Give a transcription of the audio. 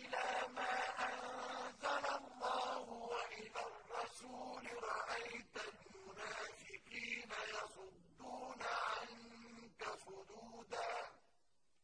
إِلَىٰ